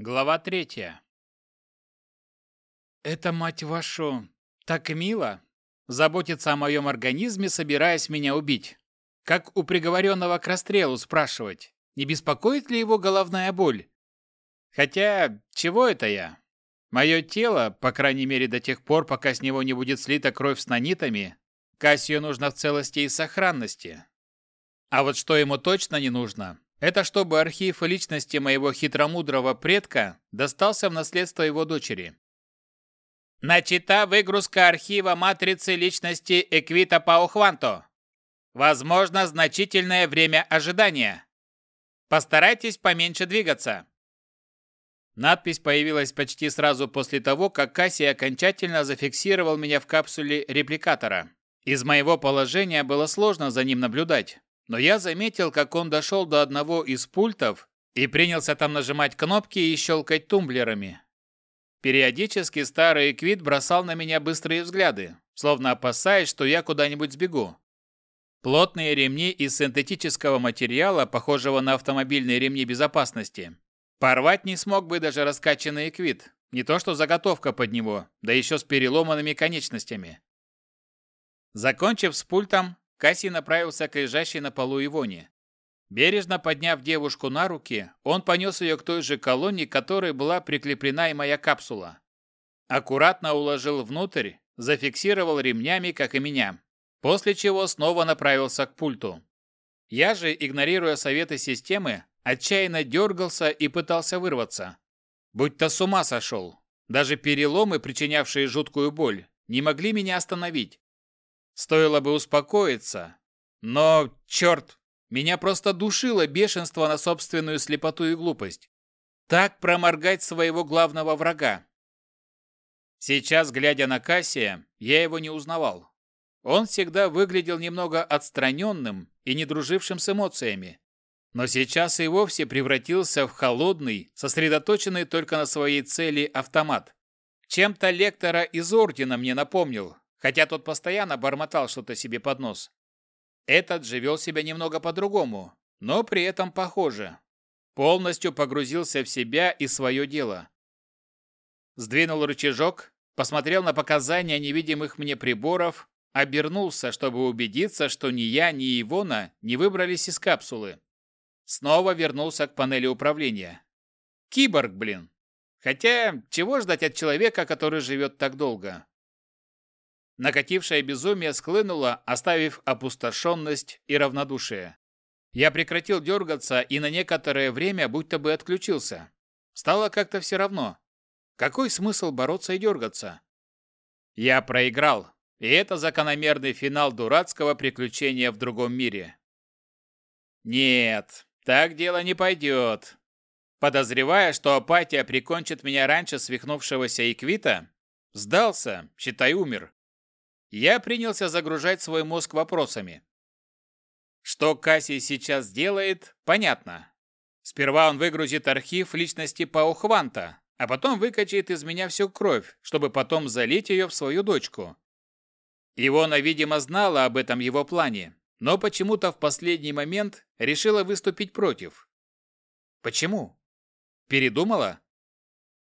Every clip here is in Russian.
Глава третья. Это, мать вашу, так мило. Заботиться о моем организме, собираясь меня убить. Как у приговоренного к расстрелу спрашивать, не беспокоит ли его головная боль? Хотя, чего это я? Мое тело, по крайней мере до тех пор, пока с него не будет слита кровь с нанитами, Кассию нужно в целости и сохранности. А вот что ему точно не нужно, это чтобы архив личности моего хитромудрого предка достался в наследство его дочери. Начата выгрузка архива матрицы личности Эквита Паухванто. Возможно, значительное время ожидания. Постарайтесь поменьше двигаться. Надпись появилась почти сразу после того, как Касси окончательно зафиксировал меня в капсуле репликатора. Из моего положения было сложно за ним наблюдать но я заметил, как он дошел до одного из пультов и принялся там нажимать кнопки и щелкать тумблерами. Периодически старый Квит бросал на меня быстрые взгляды, словно опасаясь, что я куда-нибудь сбегу. Плотные ремни из синтетического материала, похожего на автомобильные ремни безопасности. Порвать не смог бы даже раскачанный Квит, не то что заготовка под него, да еще с переломанными конечностями. Закончив с пультом, Касси направился к лежащей на полу Ивоне. Бережно подняв девушку на руки, он понес ее к той же колонне, к которой была прикреплена и моя капсула. Аккуратно уложил внутрь, зафиксировал ремнями, как и меня, после чего снова направился к пульту. Я же, игнорируя советы системы, отчаянно дергался и пытался вырваться. Будь-то с ума сошел. Даже переломы, причинявшие жуткую боль, не могли меня остановить. Стоило бы успокоиться. Но, черт, меня просто душило бешенство на собственную слепоту и глупость. Так проморгать своего главного врага. Сейчас, глядя на Кассия, я его не узнавал. Он всегда выглядел немного отстраненным и не дружившим с эмоциями. Но сейчас и вовсе превратился в холодный, сосредоточенный только на своей цели автомат. Чем-то лектора из Ордена мне напомнил, хотя тот постоянно бормотал что-то себе под нос. Этот же вел себя немного по-другому, но при этом похоже. Полностью погрузился в себя и свое дело. Сдвинул рычажок, посмотрел на показания невидимых мне приборов, обернулся, чтобы убедиться, что ни я, ни Ивона не выбрались из капсулы. Снова вернулся к панели управления. Киборг, блин. Хотя, чего ждать от человека, который живет так долго? Накатившее безумие схлынуло, оставив опустошенность и равнодушие. Я прекратил дергаться и на некоторое время будто бы отключился. Стало как-то все равно. Какой смысл бороться и дергаться? Я проиграл, и это закономерный финал дурацкого приключения в другом мире. Нет, так дело не пойдет. Подозревая, что апатия прикончит меня раньше свихнувшегося Иквита, сдался, считай, умер я принялся загружать свой мозг вопросами. Что Кассий сейчас делает, понятно. Сперва он выгрузит архив личности Паухванта, а потом выкачает из меня всю кровь, чтобы потом залить ее в свою дочку. Ивона, видимо, знала об этом его плане, но почему-то в последний момент решила выступить против. Почему? Передумала?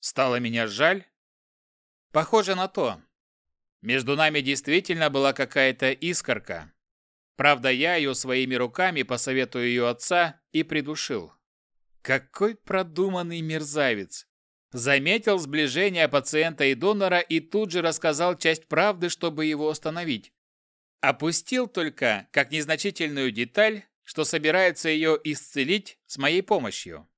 Стало меня жаль? Похоже на то. Между нами действительно была какая-то искорка. Правда, я ее своими руками, по совету ее отца, и придушил. Какой продуманный мерзавец! Заметил сближение пациента и донора и тут же рассказал часть правды, чтобы его остановить. Опустил только, как незначительную деталь, что собирается ее исцелить с моей помощью.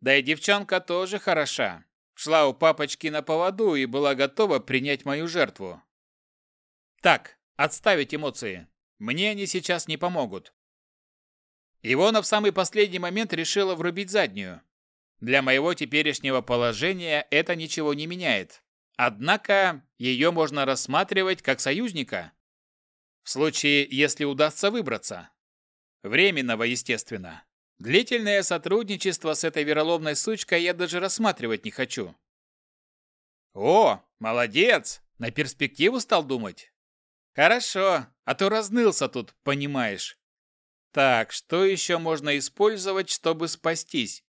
Да и девчонка тоже хороша. Шла у папочки на поводу и была готова принять мою жертву. Так, отставить эмоции. Мне они сейчас не помогут. Ивона в самый последний момент решила врубить заднюю. Для моего теперешнего положения это ничего не меняет. Однако ее можно рассматривать как союзника. В случае, если удастся выбраться. Временного, естественно. Длительное сотрудничество с этой вероломной сучкой я даже рассматривать не хочу. О, молодец! На перспективу стал думать. Хорошо, а то разнылся тут, понимаешь. Так, что еще можно использовать, чтобы спастись?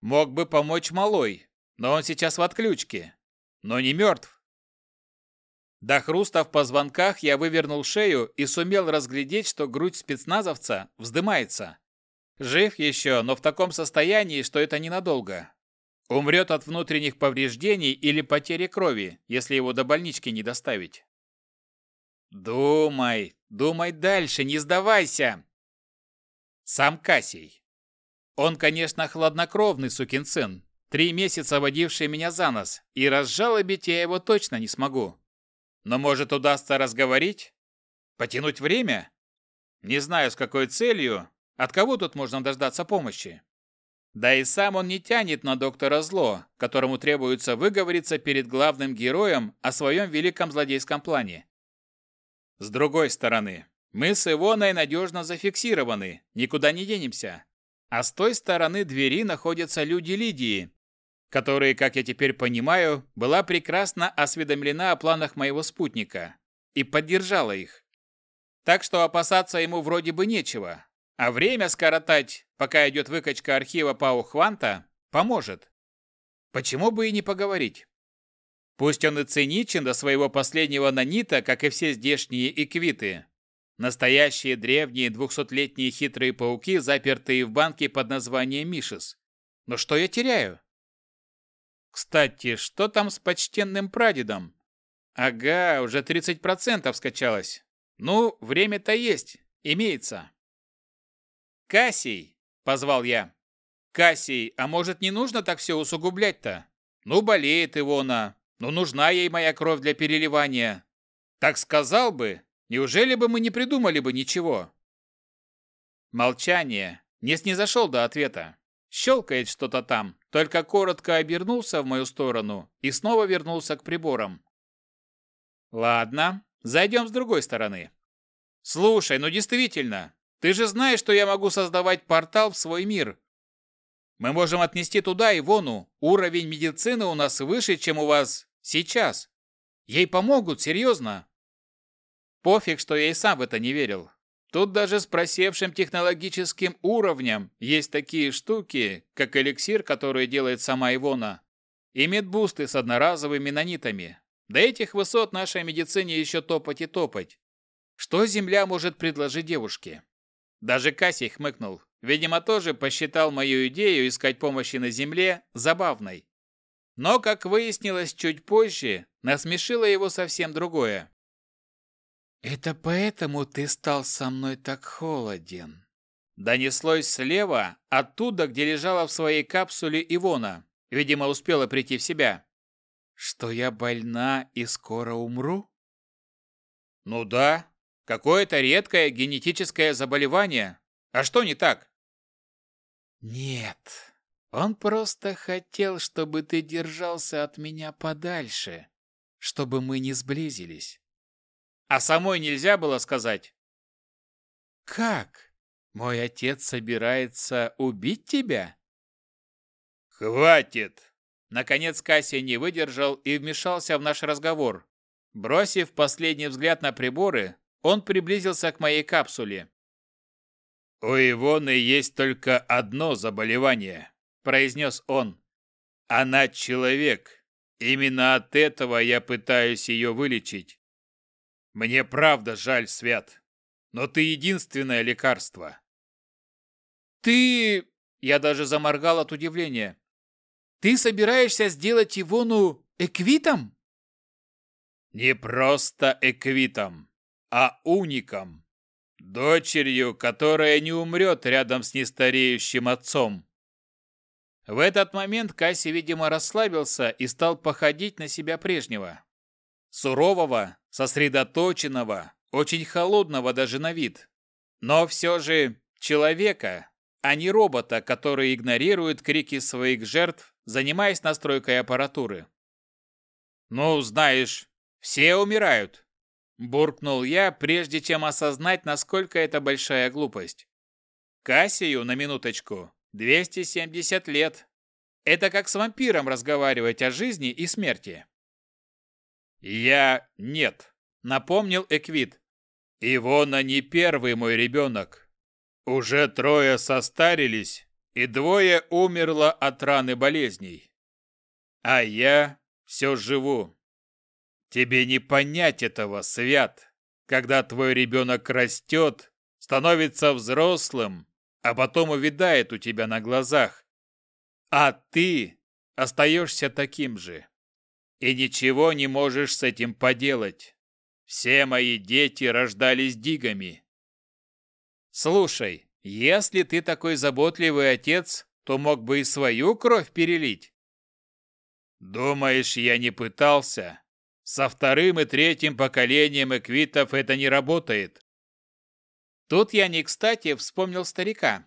Мог бы помочь малой, но он сейчас в отключке. Но не мертв. До хруста в позвонках я вывернул шею и сумел разглядеть, что грудь спецназовца вздымается. Жив еще, но в таком состоянии, что это ненадолго. Умрет от внутренних повреждений или потери крови, если его до больнички не доставить. Думай, думай дальше, не сдавайся. Сам Кассий. Он, конечно, хладнокровный сукин сын, три месяца водивший меня за нос, и разжалобить я его точно не смогу. Но может удастся разговорить? Потянуть время? Не знаю, с какой целью. От кого тут можно дождаться помощи? Да и сам он не тянет на доктора зло, которому требуется выговориться перед главным героем о своем великом злодейском плане. С другой стороны, мы с Ивоной надежно зафиксированы, никуда не денемся. А с той стороны двери находятся люди Лидии, которые, как я теперь понимаю, была прекрасно осведомлена о планах моего спутника и поддержала их. Так что опасаться ему вроде бы нечего, а время скоротать, пока идет выкачка архива Пау Хванта, поможет. Почему бы и не поговорить? Пусть он и циничен до своего последнего нанита, как и все здешние эквиты. Настоящие древние двухсотлетние хитрые пауки, запертые в банке под названием Мишес. Но что я теряю? Кстати, что там с почтенным прадедом? Ага, уже 30% скачалось. Ну, время-то есть, имеется. Кассий, позвал я. Кассий, а может не нужно так все усугублять-то? Ну, болеет Ивона, ну нужна ей моя кровь для переливания. Так сказал бы, неужели бы мы не придумали бы ничего? Молчание. Не снизошел до ответа. Щелкает что-то там, только коротко обернулся в мою сторону и снова вернулся к приборам. Ладно, зайдем с другой стороны. Слушай, ну действительно, ты же знаешь, что я могу создавать портал в свой мир. Мы можем отнести туда Ивону. Уровень медицины у нас выше, чем у вас сейчас. Ей помогут, серьезно. Пофиг, что я и сам в это не верил. Тут даже с просевшим технологическим уровнем есть такие штуки, как эликсир, который делает сама Ивона, и медбусты с одноразовыми нанитами. До этих высот нашей медицине еще топать и топать. Что Земля может предложить девушке? Даже Кассий хмыкнул. Видимо, тоже посчитал мою идею искать помощи на Земле забавной. Но, как выяснилось чуть позже, насмешило его совсем другое. «Это поэтому ты стал со мной так холоден?» Донеслось слева, оттуда, где лежала в своей капсуле Ивона. Видимо, успела прийти в себя. «Что я больна и скоро умру?» «Ну да, какое-то редкое генетическое заболевание. А что не так?» «Нет, он просто хотел, чтобы ты держался от меня подальше, чтобы мы не сблизились. А самой нельзя было сказать? Как? Мой отец собирается убить тебя? Хватит! Наконец Кассия не выдержал и вмешался в наш разговор. Бросив последний взгляд на приборы, он приблизился к моей капсуле. «У Ивоны есть только одно заболевание», – произнес он. «Она человек. Именно от этого я пытаюсь ее вылечить. Мне правда жаль, Свят, но ты единственное лекарство. Ты... Я даже заморгал от удивления. Ты собираешься сделать Ивону эквитом? Не просто эквитом, а уником. Дочерью, которая не умрет рядом с нестареющим отцом. В этот момент Касси, видимо, расслабился и стал походить на себя прежнего. Сурового, сосредоточенного, очень холодного даже на вид. Но все же человека, а не робота, который игнорирует крики своих жертв, занимаясь настройкой аппаратуры. «Ну, знаешь, все умирают», – буркнул я, прежде чем осознать, насколько это большая глупость. Кассию, на минуточку, 270 лет. Это как с вампиром разговаривать о жизни и смерти. «Я нет», — напомнил Эквит. «Ивона не первый мой ребенок. Уже трое состарились, и двое умерло от раны болезней. А я все живу. Тебе не понять этого, Свят, когда твой ребенок растет, становится взрослым, а потом увядает у тебя на глазах. А ты остаешься таким же. И ничего не можешь с этим поделать. Все мои дети рождались дигами. Слушай, если ты такой заботливый отец, то мог бы и свою кровь перелить. Думаешь, я не пытался? Со вторым и третьим поколением эквитов это не работает. Тут я не кстати вспомнил старика,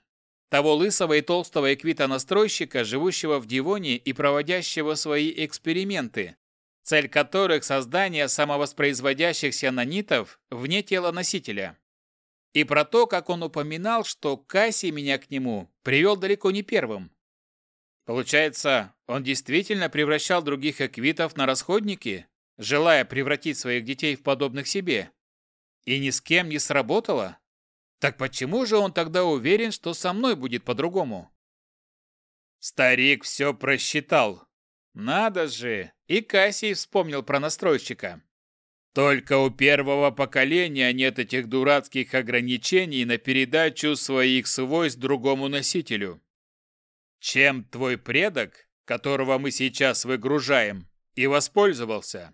того лысого и толстого эквита-настройщика, живущего в Дивоне и проводящего свои эксперименты, цель которых – создание самовоспроизводящихся нанитов вне тела носителя. И про то, как он упоминал, что Касси меня к нему привел далеко не первым. Получается, он действительно превращал других эквитов на расходники, желая превратить своих детей в подобных себе. И ни с кем не сработало? Так почему же он тогда уверен, что со мной будет по-другому? Старик все просчитал. Надо же, и Кассий вспомнил про настройщика. Только у первого поколения нет этих дурацких ограничений на передачу своих свойств другому носителю. Чем твой предок, которого мы сейчас выгружаем, и воспользовался?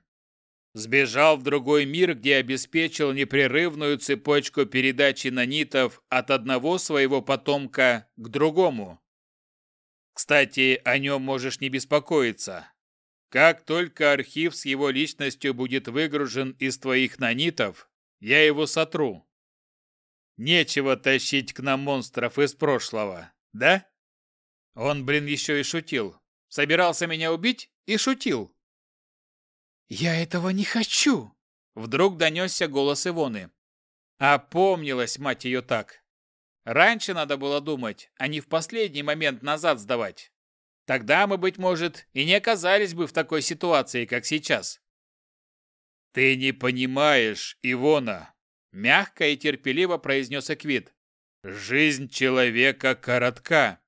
Сбежал в другой мир, где обеспечил непрерывную цепочку передачи нанитов от одного своего потомка к другому. Кстати, о нем можешь не беспокоиться. Как только архив с его личностью будет выгружен из твоих нанитов, я его сотру. Нечего тащить к нам монстров из прошлого, да? Он, блин, еще и шутил. Собирался меня убить и шутил. «Я этого не хочу!» Вдруг донесся голос Ивоны. Опомнилась, мать ее, так. Раньше надо было думать, а не в последний момент назад сдавать. Тогда мы, быть может, и не оказались бы в такой ситуации, как сейчас. «Ты не понимаешь, Ивона!» Мягко и терпеливо произнес Эквит. «Жизнь человека коротка.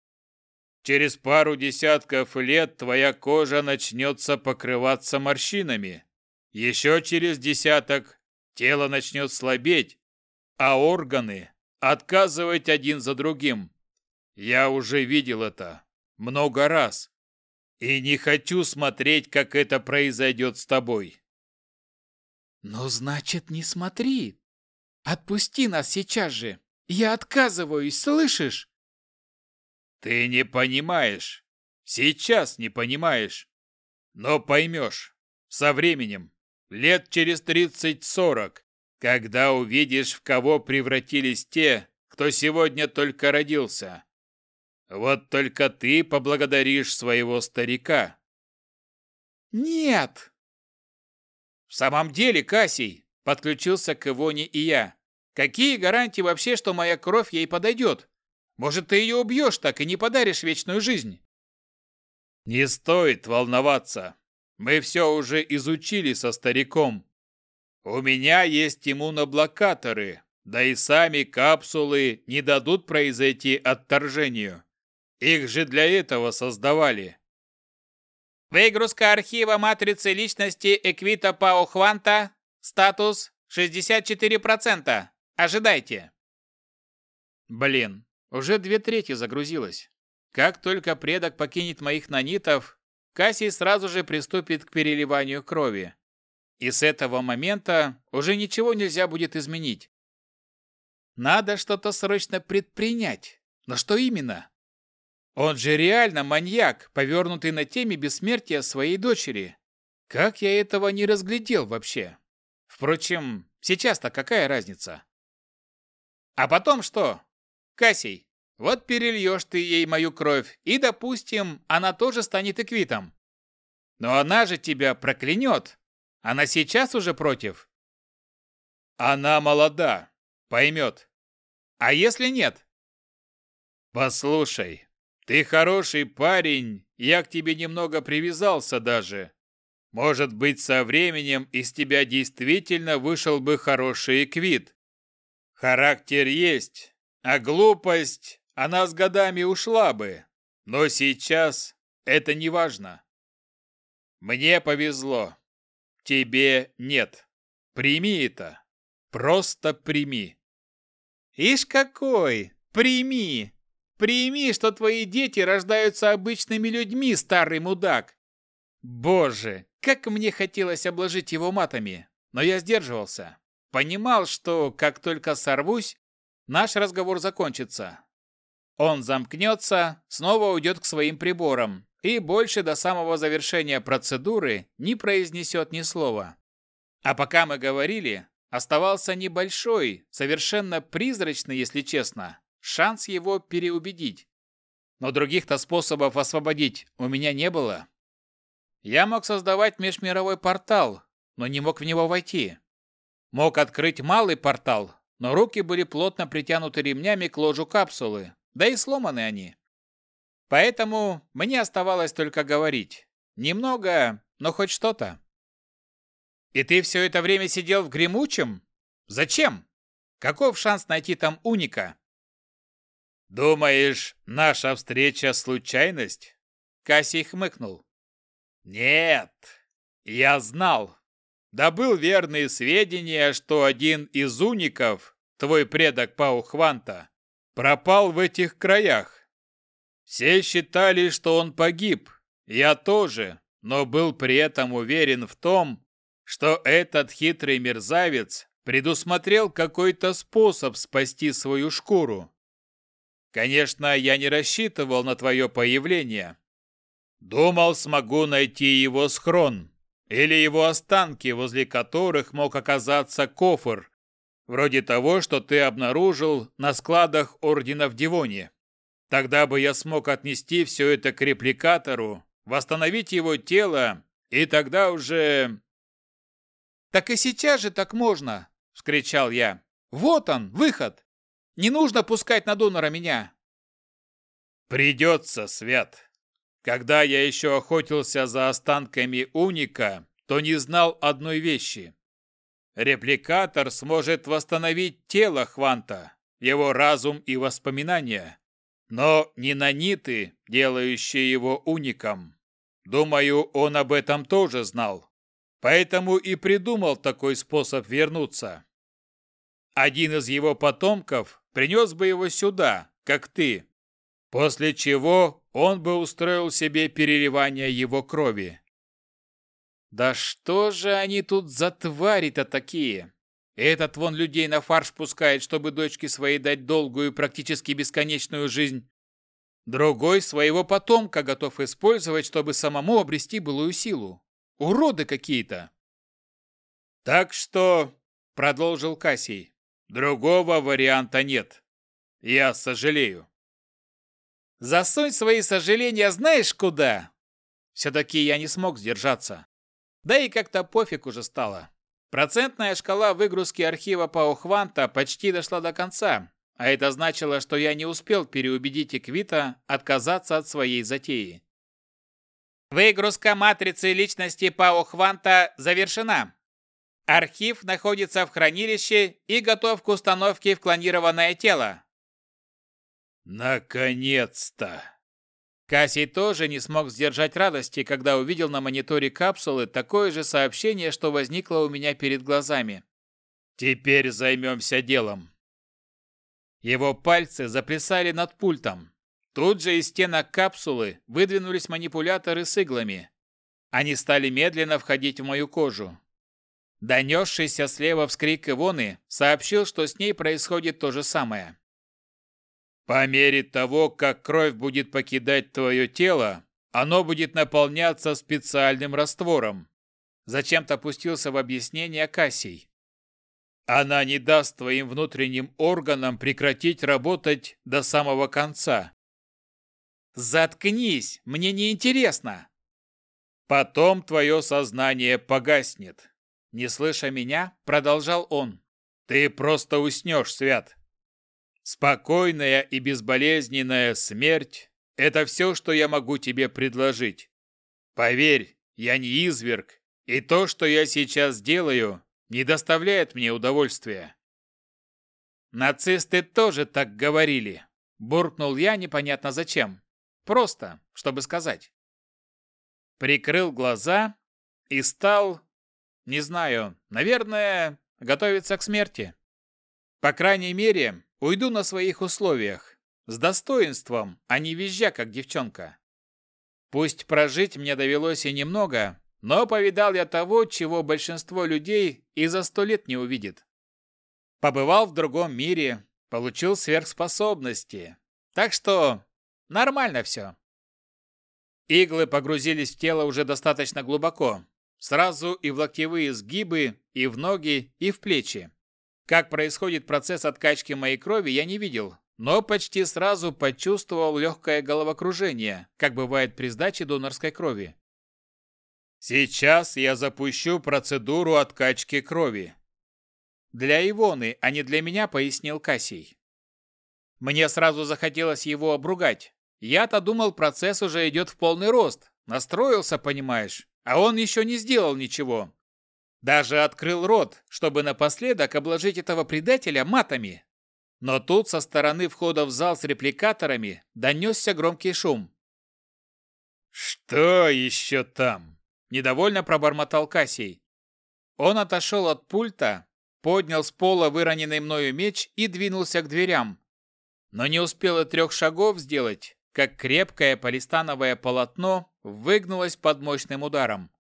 Через пару десятков лет твоя кожа начнется покрываться морщинами. Еще через десяток тело начнет слабеть, а органы отказывать один за другим. Я уже видел это много раз. И не хочу смотреть, как это произойдет с тобой. Ну, значит, не смотри. Отпусти нас сейчас же. Я отказываюсь, слышишь? Ты не понимаешь. Сейчас не понимаешь. Но поймешь. Со временем. Лет через тридцать-сорок. Когда увидишь, в кого превратились те, кто сегодня только родился. Вот только ты поблагодаришь своего старика. Нет! В самом деле, Кассий, подключился к Ивоне и я. Какие гарантии вообще, что моя кровь ей подойдет? Может, ты ее убьешь так и не подаришь вечную жизнь? Не стоит волноваться. Мы все уже изучили со стариком. У меня есть иммуноблокаторы, да и сами капсулы не дадут произойти отторжению. Их же для этого создавали. Выгрузка архива матрицы личности Эквита Пао Хванта. Статус 64%. Ожидайте. Блин, уже две трети загрузилось. Как только предок покинет моих нанитов, Кассий сразу же приступит к переливанию крови. И с этого момента уже ничего нельзя будет изменить. Надо что-то срочно предпринять. Но что именно? Он же реально маньяк, повернутый на теме бессмертия своей дочери. Как я этого не разглядел вообще? Впрочем, сейчас-то какая разница? А потом что? Кассий, вот перельешь ты ей мою кровь, и, допустим, она тоже станет эквитом. Но она же тебя проклянет. Она сейчас уже против. Она молода, поймет. А если нет? Послушай, ты хороший парень, я к тебе немного привязался даже. Может быть, со временем из тебя действительно вышел бы хороший эквит. Характер есть, а глупость она с годами ушла бы. Но сейчас это не важно. Мне повезло. Тебе нет. Прими это. Просто прими. Ишь какой! Прими! Прими, что твои дети рождаются обычными людьми, старый мудак. Боже, как мне хотелось обложить его матами, но я сдерживался. Понимал, что как только сорвусь, наш разговор закончится. Он замкнется, снова уйдет к своим приборам и больше до самого завершения процедуры не произнесет ни слова. А пока мы говорили, оставался небольшой, совершенно призрачный, если честно, шанс его переубедить. Но других-то способов освободить у меня не было. Я мог создавать межмировой портал, но не мог в него войти. Мог открыть малый портал, но руки были плотно притянуты ремнями к ложу капсулы, да и сломаны они. Поэтому мне оставалось только говорить. Немного, но хоть что-то. И ты все это время сидел в гремучем? Зачем? Каков шанс найти там уника? Думаешь, наша встреча случайность? Кассий хмыкнул. Нет, я знал. Добыл верные сведения, что один из уников, твой предок Паухванта, пропал в этих краях. Все считали, что он погиб. Я тоже, но был при этом уверен в том, что этот хитрый мерзавец предусмотрел какой-то способ спасти свою шкуру. Конечно, я не рассчитывал на твое появление. Думал, смогу найти его схрон или его останки, возле которых мог оказаться кофр, Вроде того, что ты обнаружил на складах Ордена в Дивоне. Тогда бы я смог отнести все это к репликатору, восстановить его тело, и тогда уже... «Так и сейчас же так можно!» – вскричал я. «Вот он, выход! Не нужно пускать на донора меня!» «Придется, Свят. Когда я еще охотился за останками Уника, то не знал одной вещи. Репликатор сможет восстановить тело Хванта, его разум и воспоминания, но не наниты, делающие его уником. Думаю, он об этом тоже знал, поэтому и придумал такой способ вернуться. Один из его потомков принес бы его сюда, как ты, после чего он бы устроил себе переливание его крови. Да что же они тут за твари-то такие? Этот вон людей на фарш пускает, чтобы дочке своей дать долгую, практически бесконечную жизнь. Другой своего потомка готов использовать, чтобы самому обрести былую силу. Уроды какие-то. Так что, продолжил Кассий, другого варианта нет. Я сожалею. Засунь свои сожаления знаешь куда? Все-таки я не смог сдержаться. Да и как-то пофиг уже стало. Процентная шкала выгрузки архива Паухванта почти дошла до конца, а это значило, что я не успел переубедить Эквита отказаться от своей затеи. Выгрузка матрицы личности Паухванта завершена. Архив находится в хранилище и готов к установке в клонированное тело. Наконец-то! Кассий тоже не смог сдержать радости, когда увидел на мониторе капсулы такое же сообщение, что возникло у меня перед глазами. «Теперь займемся делом». Его пальцы заплясали над пультом. Тут же из стенок капсулы выдвинулись манипуляторы с иглами. Они стали медленно входить в мою кожу. Донесшийся слева вскрик Ивоны сообщил, что с ней происходит то же самое. По мере того, как кровь будет покидать твое тело, оно будет наполняться специальным раствором. Зачем-то пустился в объяснение Кассий. Она не даст твоим внутренним органам прекратить работать до самого конца. Заткнись, мне не интересно. Потом твое сознание погаснет. Не слыша меня, продолжал он. Ты просто уснешь, Свят. Спокойная и безболезненная смерть – это все, что я могу тебе предложить. Поверь, я не изверг, и то, что я сейчас делаю, не доставляет мне удовольствия. Нацисты тоже так говорили. Буркнул я непонятно зачем. Просто, чтобы сказать. Прикрыл глаза и стал, не знаю, наверное, готовиться к смерти. По крайней мере, уйду на своих условиях, с достоинством, а не визжа, как девчонка. Пусть прожить мне довелось и немного, но повидал я того, чего большинство людей и за сто лет не увидит. Побывал в другом мире, получил сверхспособности. Так что нормально все. Иглы погрузились в тело уже достаточно глубоко. Сразу и в локтевые сгибы, и в ноги, и в плечи. Как происходит процесс откачки моей крови, я не видел, но почти сразу почувствовал легкое головокружение, как бывает при сдаче донорской крови. Сейчас я запущу процедуру откачки крови. Для Ивоны, а не для меня, пояснил Кассий. Мне сразу захотелось его обругать. Я-то думал, процесс уже идет в полный рост. Настроился, понимаешь, а он еще не сделал ничего. Даже открыл рот, чтобы напоследок обложить этого предателя матами. Но тут со стороны входа в зал с репликаторами донесся громкий шум. «Что еще там?» – недовольно пробормотал Кассий. Он отошел от пульта, поднял с пола выроненный мною меч и двинулся к дверям. Но не успел и трех шагов сделать, как крепкое полистановое полотно выгнулось под мощным ударом.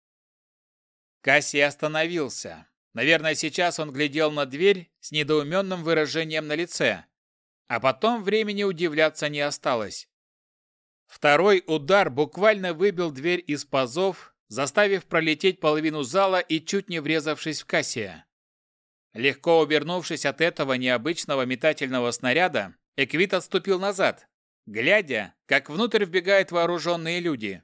Кассий остановился. Наверное, сейчас он глядел на дверь с недоуменным выражением на лице. А потом времени удивляться не осталось. Второй удар буквально выбил дверь из пазов, заставив пролететь половину зала и чуть не врезавшись в Кассия. Легко увернувшись от этого необычного метательного снаряда, Эквит отступил назад, глядя, как внутрь вбегают вооруженные люди.